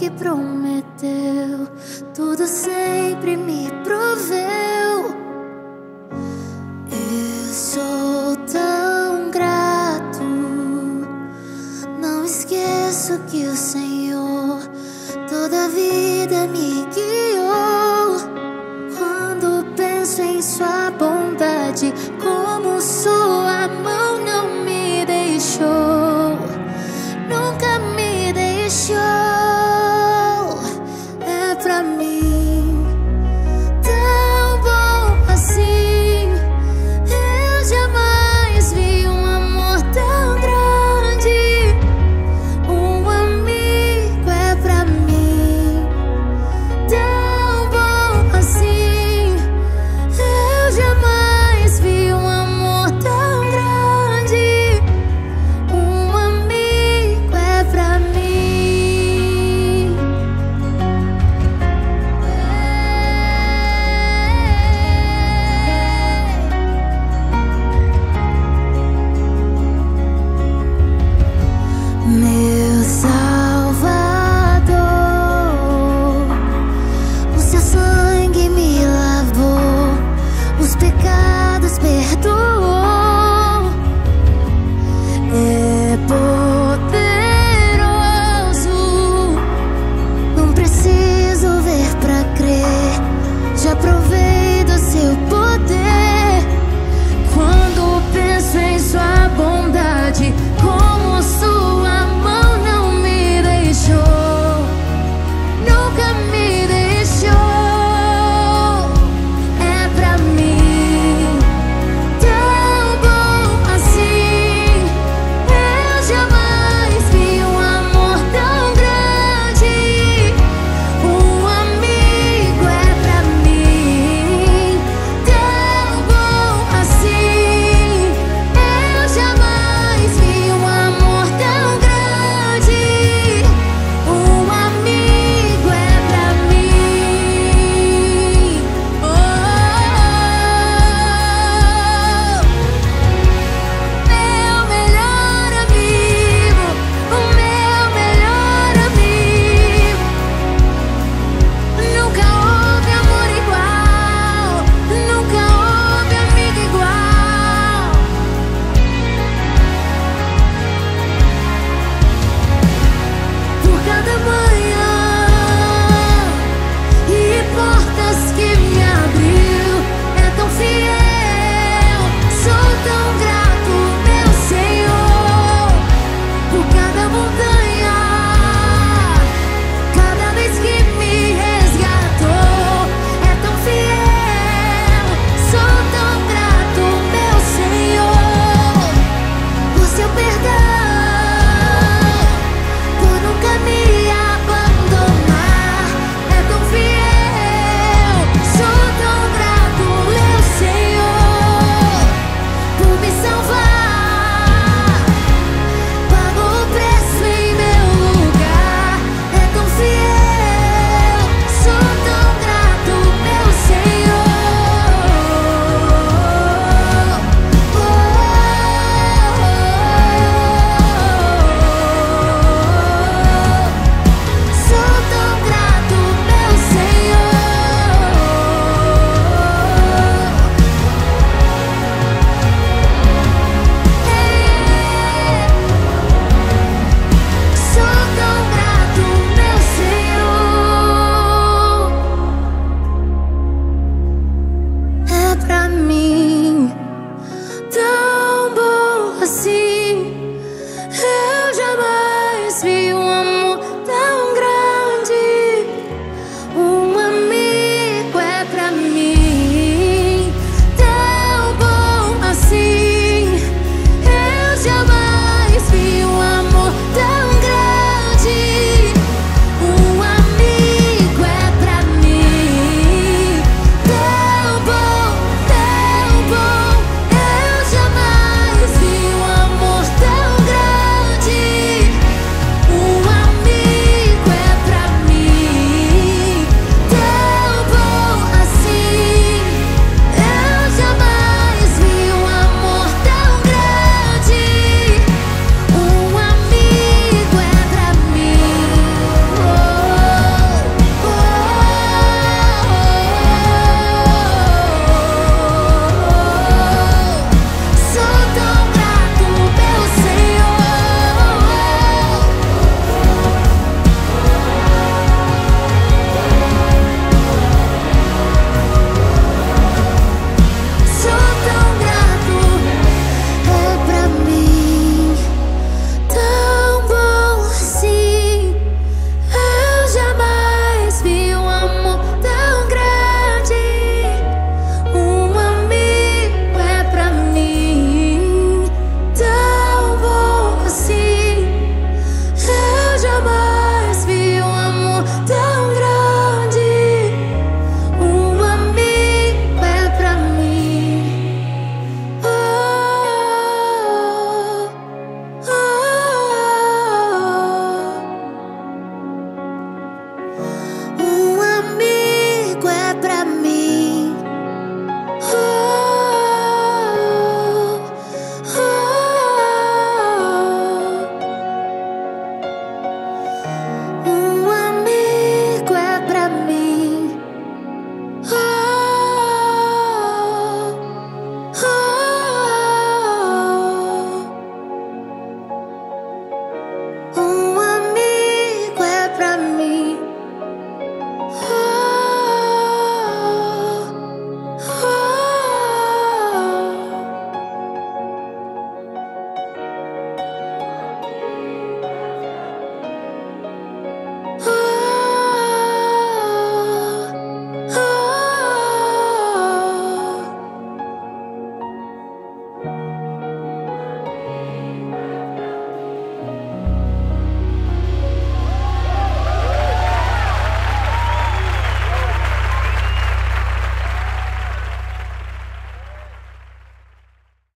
que prometeu, tudo sempre me proveu. Eu sou tão grato, não esqueço que o Senhor.